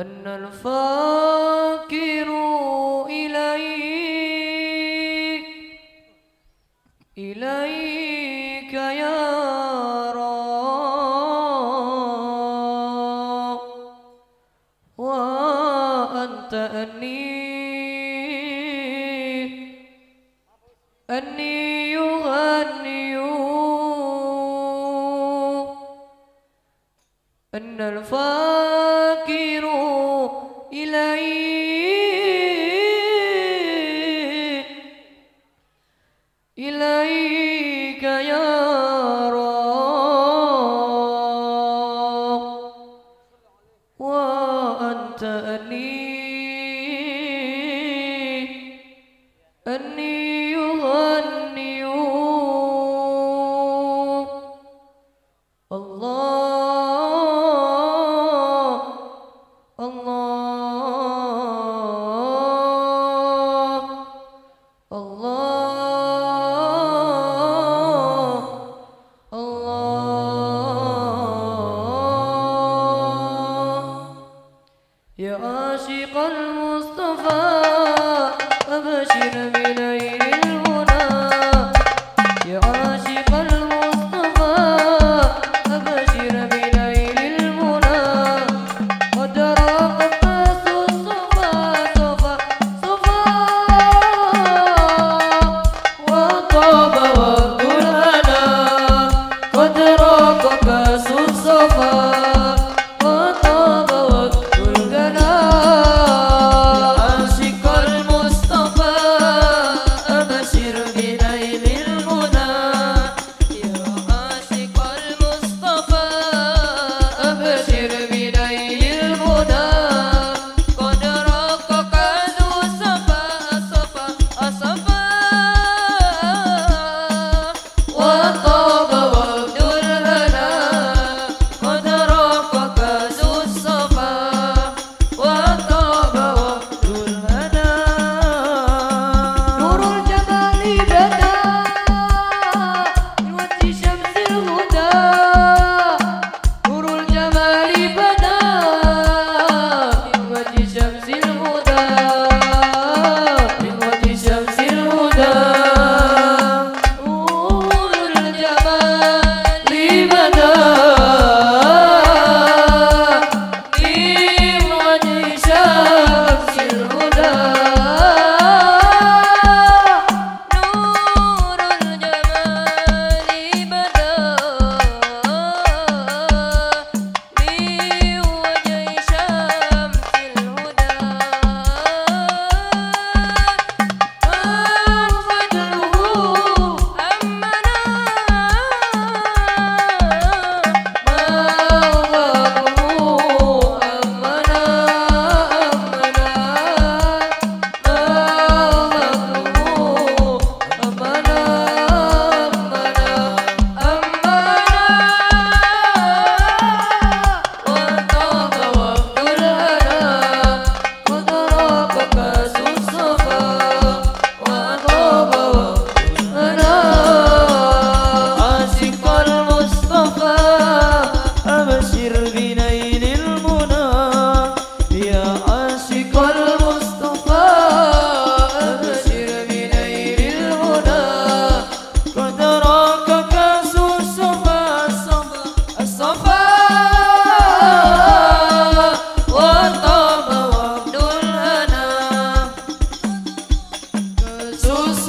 أن الفاكر إليك إليك يا رب. وأنت أني أني يغني. أن الفاكر إليك يا رب وأنت أني Jesús.